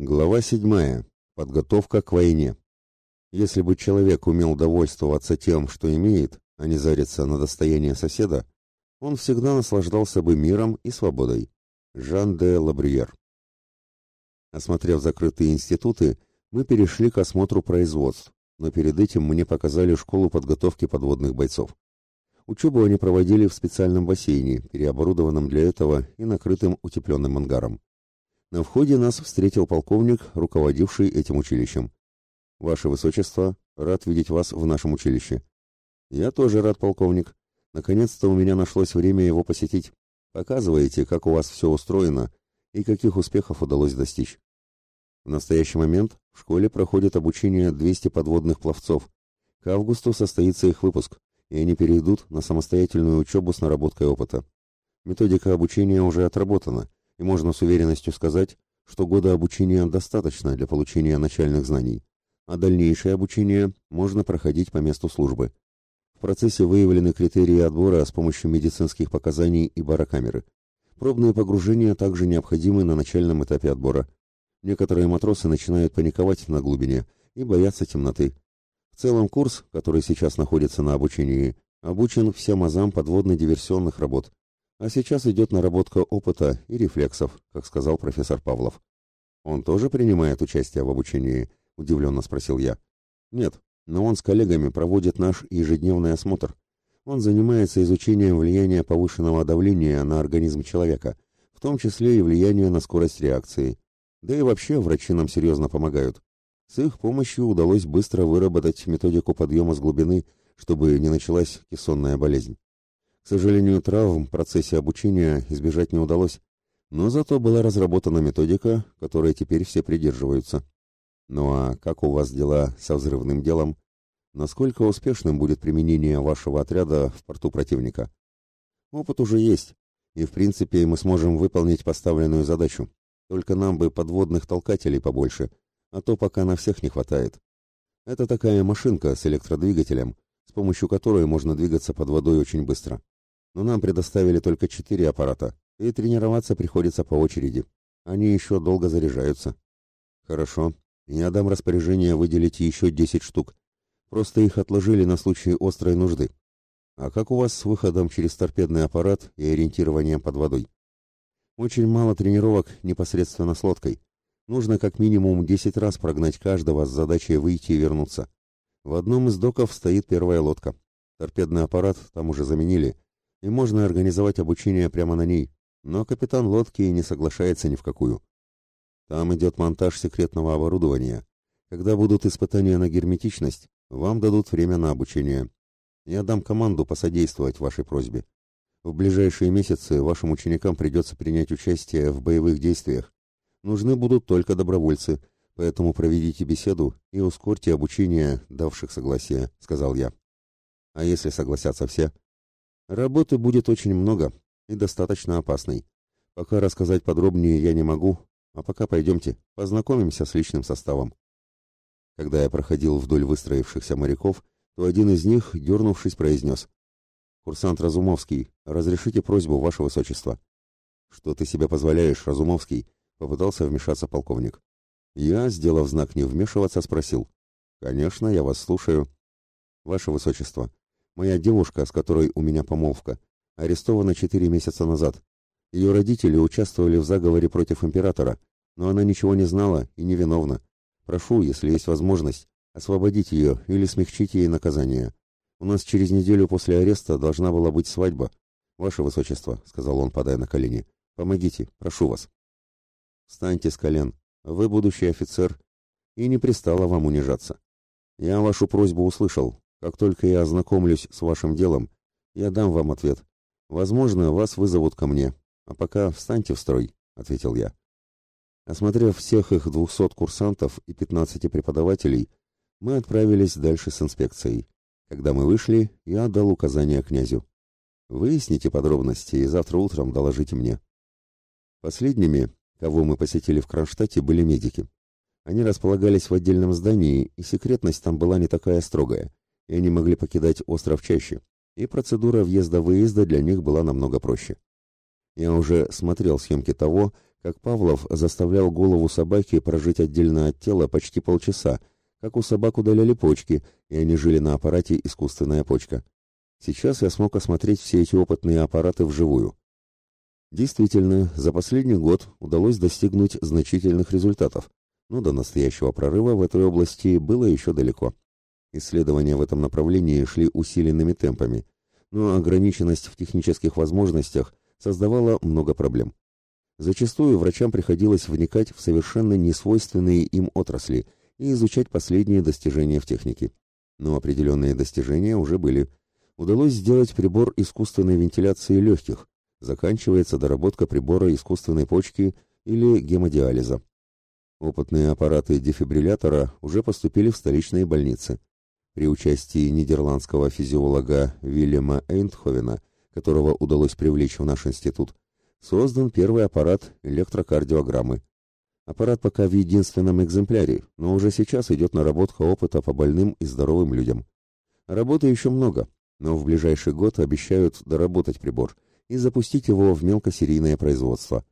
Глава 7. Подготовка к войне. Если бы человек умел довольствоваться тем, что имеет, а не зариться на достояние соседа, он всегда наслаждался бы миром и свободой. Жан де Лабриер. Осмотрев закрытые институты, мы перешли к осмотру производств, но перед этим мне показали школу подготовки подводных бойцов. Учебу они проводили в специальном бассейне, переоборудованном для этого и накрытым утепленным ангаром. На входе нас встретил полковник, руководивший этим училищем. «Ваше Высочество, рад видеть вас в нашем училище». «Я тоже рад, полковник. Наконец-то у меня нашлось время его посетить. Показываете, как у вас все устроено и каких успехов удалось достичь». В настоящий момент в школе проходит обучение 200 подводных пловцов. К августу состоится их выпуск, и они перейдут на самостоятельную учебу с наработкой опыта. Методика обучения уже отработана, и можно с уверенностью сказать, что года обучения достаточно для получения начальных знаний, а дальнейшее обучение можно проходить по месту службы. В процессе выявлены критерии отбора с помощью медицинских показаний и барокамеры. Пробные погружения также необходимы на начальном этапе отбора. Некоторые матросы начинают паниковать на глубине и боятся темноты. В целом курс, который сейчас находится на обучении, обучен всем азам подводно-диверсионных работ, а сейчас идет наработка опыта и рефлексов, как сказал профессор Павлов. Он тоже принимает участие в обучении? Удивленно спросил я. Нет, но он с коллегами проводит наш ежедневный осмотр. Он занимается изучением влияния повышенного давления на организм человека, в том числе и влияния на скорость реакции. Да и вообще врачи нам серьезно помогают. С их помощью удалось быстро выработать методику подъема с глубины, чтобы не началась кессонная болезнь. К сожалению, травм в процессе обучения избежать не удалось, но зато была разработана методика, которой теперь все придерживаются. Ну а как у вас дела со взрывным делом? Насколько успешным будет применение вашего отряда в порту противника? Опыт уже есть, и в принципе мы сможем выполнить поставленную задачу. Только нам бы подводных толкателей побольше, а то пока на всех не хватает. Это такая машинка с электродвигателем, с помощью которой можно двигаться под водой очень быстро но нам предоставили только четыре аппарата, и тренироваться приходится по очереди. Они еще долго заряжаются. Хорошо, я дам распоряжение выделить еще десять штук. Просто их отложили на случай острой нужды. А как у вас с выходом через торпедный аппарат и ориентированием под водой? Очень мало тренировок непосредственно с лодкой. Нужно как минимум десять раз прогнать каждого с задачей выйти и вернуться. В одном из доков стоит первая лодка. Торпедный аппарат там уже заменили, и можно организовать обучение прямо на ней, но капитан лодки не соглашается ни в какую. Там идет монтаж секретного оборудования. Когда будут испытания на герметичность, вам дадут время на обучение. Я дам команду посодействовать вашей просьбе. В ближайшие месяцы вашим ученикам придется принять участие в боевых действиях. Нужны будут только добровольцы, поэтому проведите беседу и ускорьте обучение давших согласие, сказал я. А если согласятся все? Работы будет очень много и достаточно опасной. Пока рассказать подробнее я не могу, а пока пойдемте, познакомимся с личным составом. Когда я проходил вдоль выстроившихся моряков, то один из них, дернувшись, произнес. «Курсант Разумовский, разрешите просьбу, ваше высочество». «Что ты себе позволяешь, Разумовский?» — попытался вмешаться полковник. Я, сделав знак не вмешиваться, спросил. «Конечно, я вас слушаю». «Ваше высочество, Моя девушка, с которой у меня помолвка, арестована четыре месяца назад. Ее родители участвовали в заговоре против императора, но она ничего не знала и невиновна. Прошу, если есть возможность, освободить ее или смягчить ей наказание. У нас через неделю после ареста должна была быть свадьба. Ваше Высочество, — сказал он, падая на колени, — помогите, прошу вас. Встаньте с колен, вы будущий офицер, и не пристало вам унижаться. Я вашу просьбу услышал, как только я ознакомлюсь с вашим делом, я дам вам ответ. Возможно, вас вызовут ко мне. А пока встаньте в строй, ответил я. Осмотрев всех их двухсот курсантов и пятнадцати преподавателей, мы отправились дальше с инспекцией. Когда мы вышли, я отдал указание князю. Выясните подробности и завтра утром доложите мне. Последними, кого мы посетили в Кронштадте, были медики. Они располагались в отдельном здании, и секретность там была не такая строгая и они могли покидать остров чаще, и процедура въезда-выезда для них была намного проще. Я уже смотрел съемки того, как Павлов заставлял голову собаки прожить отдельно от тела почти полчаса, как у собак удаляли почки, и они жили на аппарате «искусственная почка». Сейчас я смог осмотреть все эти опытные аппараты вживую. Действительно, за последний год удалось достигнуть значительных результатов, но до настоящего прорыва в этой области было еще далеко. Исследования в этом направлении шли усиленными темпами, но ограниченность в технических возможностях создавала много проблем. Зачастую врачам приходилось вникать в совершенно несвойственные им отрасли и изучать последние достижения в технике. Но определенные достижения уже были. Удалось сделать прибор искусственной вентиляции легких, заканчивается доработка прибора искусственной почки или гемодиализа. Опытные аппараты дефибриллятора уже поступили в столичные больницы. При участии нидерландского физиолога Вильяма Эйнтховена, которого удалось привлечь в наш институт, создан первый аппарат электрокардиограммы. Аппарат пока в единственном экземпляре, но уже сейчас идет наработка опыта по больным и здоровым людям. Работы еще много, но в ближайший год обещают доработать прибор и запустить его в мелкосерийное производство.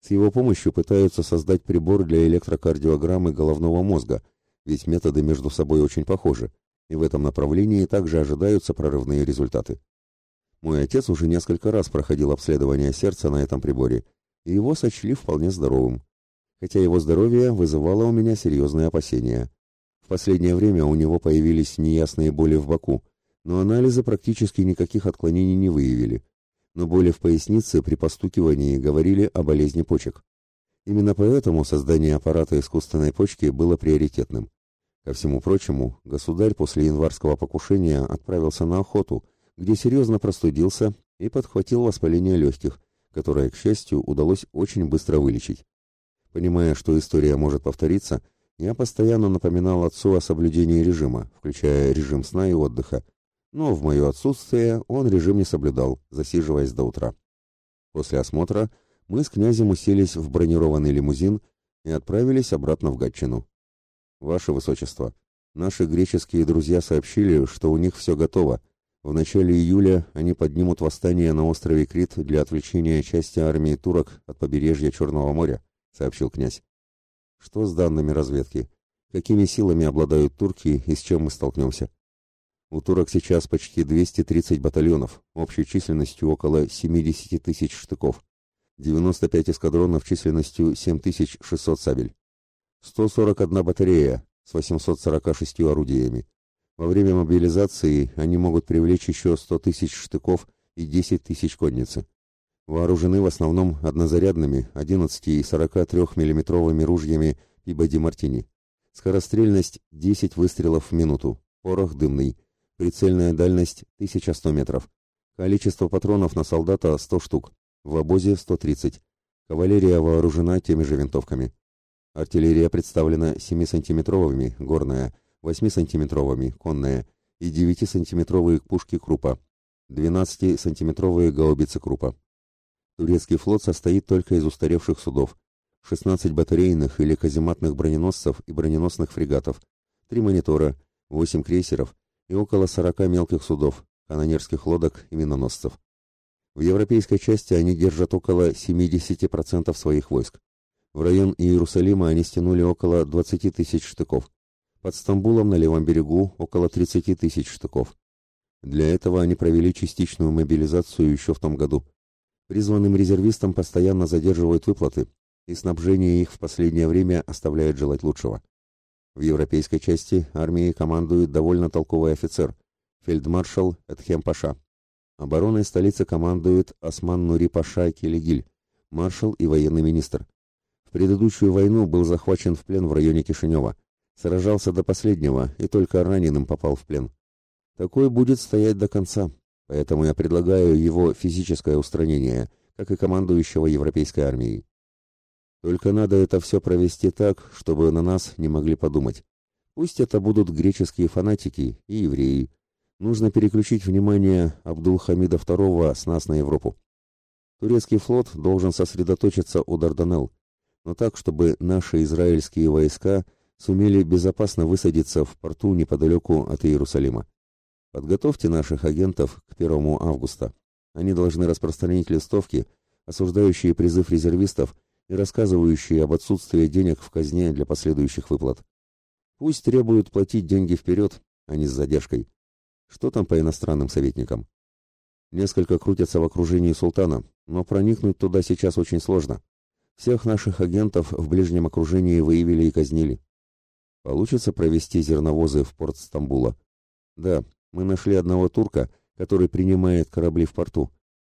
С его помощью пытаются создать прибор для электрокардиограммы головного мозга, ведь методы между собой очень похожи, и в этом направлении также ожидаются прорывные результаты. Мой отец уже несколько раз проходил обследование сердца на этом приборе, и его сочли вполне здоровым. Хотя его здоровье вызывало у меня серьезные опасения. В последнее время у него появились неясные боли в боку, но анализы практически никаких отклонений не выявили. Но боли в пояснице при постукивании говорили о болезни почек. Именно поэтому создание аппарата искусственной почки было приоритетным. Ко всему прочему, государь после январского покушения отправился на охоту – где серьезно простудился и подхватил воспаление легких, которое, к счастью, удалось очень быстро вылечить. Понимая, что история может повториться, я постоянно напоминал отцу о соблюдении режима, включая режим сна и отдыха, но в мое отсутствие он режим не соблюдал, засиживаясь до утра. После осмотра мы с князем уселись в бронированный лимузин и отправились обратно в Гатчину. «Ваше Высочество, наши греческие друзья сообщили, что у них все готово, в начале июля они поднимут восстание на острове Крит для отвлечения части армии турок от побережья Черного моря, сообщил князь. Что с данными разведки? Какими силами обладают турки и с чем мы столкнемся? У турок сейчас почти 230 батальонов, общей численностью около 70 тысяч штыков, 95 эскадронов численностью 7600 сабель, 141 батарея с 846 орудиями, во время мобилизации они могут привлечь еще 100 тысяч штыков и 10 тысяч конницы. Вооружены в основном однозарядными 11 и 43 миллиметровыми ружьями Пибоди Мартини. Скорострельность 10 выстрелов в минуту, порох дымный, прицельная дальность 1100 метров. Количество патронов на солдата 100 штук, в обозе 130. Кавалерия вооружена теми же винтовками. Артиллерия представлена 7-сантиметровыми, горная, 8-сантиметровыми конные и 9-сантиметровые пушки Крупа, 12-сантиметровые гаубицы Крупа. Турецкий флот состоит только из устаревших судов, 16 батарейных или казематных броненосцев и броненосных фрегатов, 3 монитора, 8 крейсеров и около 40 мелких судов, канонерских лодок и миноносцев. В европейской части они держат около 70% своих войск. В район Иерусалима они стянули около 20 тысяч штыков. Под Стамбулом на левом берегу около 30 тысяч штыков. Для этого они провели частичную мобилизацию еще в том году. Призванным резервистам постоянно задерживают выплаты, и снабжение их в последнее время оставляет желать лучшего. В европейской части армией командует довольно толковый офицер, фельдмаршал Эдхем Паша. Обороной столицы командует Осман Нури Паша Келегиль, маршал и военный министр. В предыдущую войну был захвачен в плен в районе Кишинева. Сражался до последнего и только раненым попал в плен. Такой будет стоять до конца, поэтому я предлагаю его физическое устранение, как и командующего европейской армией. Только надо это все провести так, чтобы на нас не могли подумать. Пусть это будут греческие фанатики и евреи. Нужно переключить внимание Абдул-Хамида II с нас на Европу. Турецкий флот должен сосредоточиться у Дарданелл, но так, чтобы наши израильские войска сумели безопасно высадиться в порту неподалеку от Иерусалима. Подготовьте наших агентов к 1 августа. Они должны распространить листовки, осуждающие призыв резервистов и рассказывающие об отсутствии денег в казне для последующих выплат. Пусть требуют платить деньги вперед, а не с задержкой. Что там по иностранным советникам? Несколько крутятся в окружении султана, но проникнуть туда сейчас очень сложно. Всех наших агентов в ближнем окружении выявили и казнили. Получится провести зерновозы в порт Стамбула? Да, мы нашли одного турка, который принимает корабли в порту.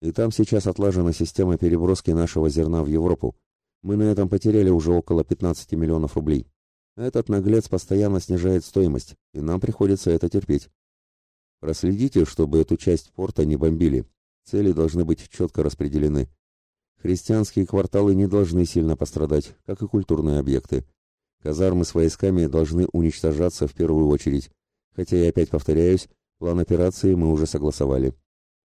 И там сейчас отлажена система переброски нашего зерна в Европу. Мы на этом потеряли уже около 15 миллионов рублей. Этот наглец постоянно снижает стоимость, и нам приходится это терпеть. Проследите, чтобы эту часть порта не бомбили. Цели должны быть четко распределены. Христианские кварталы не должны сильно пострадать, как и культурные объекты. Казармы с войсками должны уничтожаться в первую очередь. Хотя я опять повторяюсь, план операции мы уже согласовали.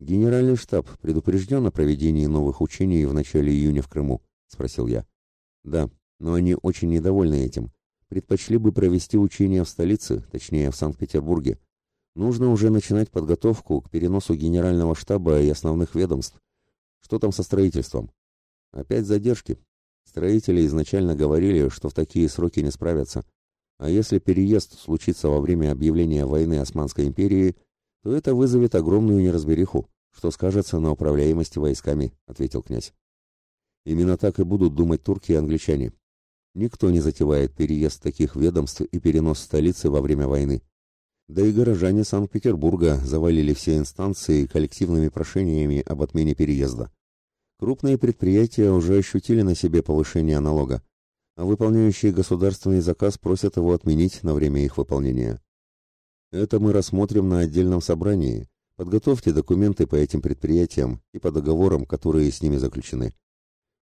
Генеральный штаб предупрежден о проведении новых учений в начале июня в Крыму, спросил я. Да, но они очень недовольны этим. Предпочли бы провести учения в столице, точнее в Санкт-Петербурге, Нужно уже начинать подготовку к переносу генерального штаба и основных ведомств. Что там со строительством? Опять задержки. Строители изначально говорили, что в такие сроки не справятся. А если переезд случится во время объявления войны Османской империи, то это вызовет огромную неразбериху, что скажется на управляемости войсками, ответил князь. Именно так и будут думать турки и англичане. Никто не затевает переезд таких ведомств и перенос столицы во время войны. Да и горожане Санкт-Петербурга завалили все инстанции коллективными прошениями об отмене переезда. Крупные предприятия уже ощутили на себе повышение налога, а выполняющие государственный заказ просят его отменить на время их выполнения. Это мы рассмотрим на отдельном собрании. Подготовьте документы по этим предприятиям и по договорам, которые с ними заключены.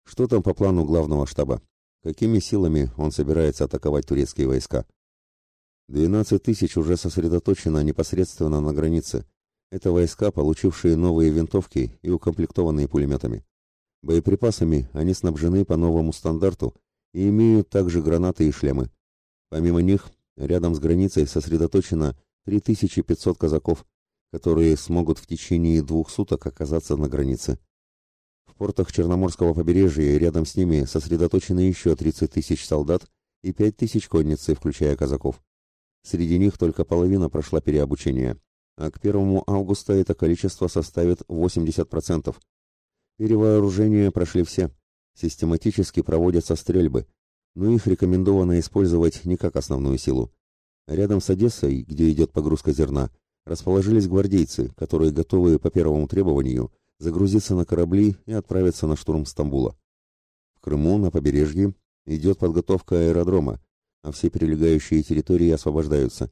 Что там по плану главного штаба? Какими силами он собирается атаковать турецкие войска? 12 тысяч уже сосредоточено непосредственно на границе. Это войска, получившие новые винтовки и укомплектованные пулеметами. Боеприпасами они снабжены по новому стандарту и имеют также гранаты и шлемы. Помимо них, рядом с границей сосредоточено 3500 казаков, которые смогут в течение двух суток оказаться на границе. В портах Черноморского побережья рядом с ними сосредоточены еще 30 тысяч солдат и 5 тысяч конницы, включая казаков. Среди них только половина прошла переобучение, а к 1 августа это количество составит 80%. Перевооружение прошли все. Систематически проводятся стрельбы, но их рекомендовано использовать не как основную силу. Рядом с Одессой, где идет погрузка зерна, расположились гвардейцы, которые готовы по первому требованию загрузиться на корабли и отправиться на штурм Стамбула. В Крыму на побережье идет подготовка аэродрома, а все прилегающие территории освобождаются.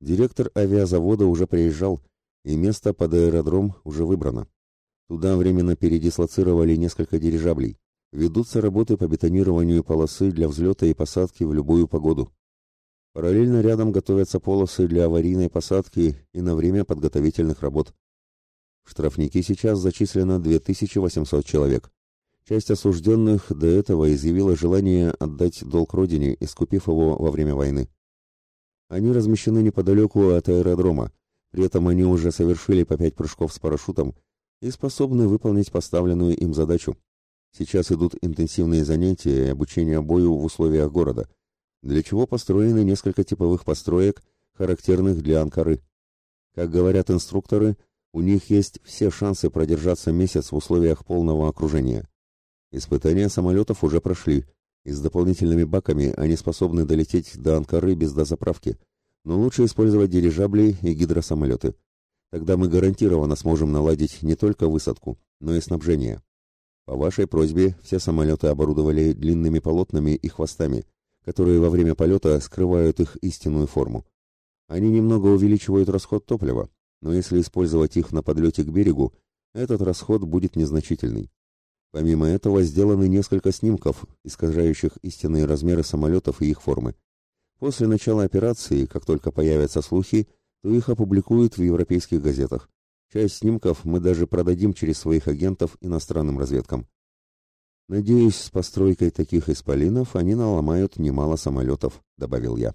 Директор авиазавода уже приезжал, и место под аэродром уже выбрано. Туда временно передислоцировали несколько дирижаблей. Ведутся работы по бетонированию полосы для взлета и посадки в любую погоду. Параллельно рядом готовятся полосы для аварийной посадки и на время подготовительных работ. В штрафники сейчас зачислено 2800 человек. Часть осужденных до этого изъявила желание отдать долг родине, искупив его во время войны. Они размещены неподалеку от аэродрома, при этом они уже совершили по пять прыжков с парашютом и способны выполнить поставленную им задачу. Сейчас идут интенсивные занятия и обучение бою в условиях города, для чего построены несколько типовых построек, характерных для Анкары. Как говорят инструкторы, у них есть все шансы продержаться месяц в условиях полного окружения. Испытания самолетов уже прошли, и с дополнительными баками они способны долететь до Анкары без дозаправки, но лучше использовать дирижабли и гидросамолеты. Тогда мы гарантированно сможем наладить не только высадку, но и снабжение. По вашей просьбе все самолеты оборудовали длинными полотнами и хвостами, которые во время полета скрывают их истинную форму. Они немного увеличивают расход топлива, но если использовать их на подлете к берегу, этот расход будет незначительный. Помимо этого сделаны несколько снимков, искажающих истинные размеры самолетов и их формы. После начала операции, как только появятся слухи, то их опубликуют в европейских газетах. Часть снимков мы даже продадим через своих агентов иностранным разведкам. Надеюсь, с постройкой таких исполинов они наломают немало самолетов, добавил я.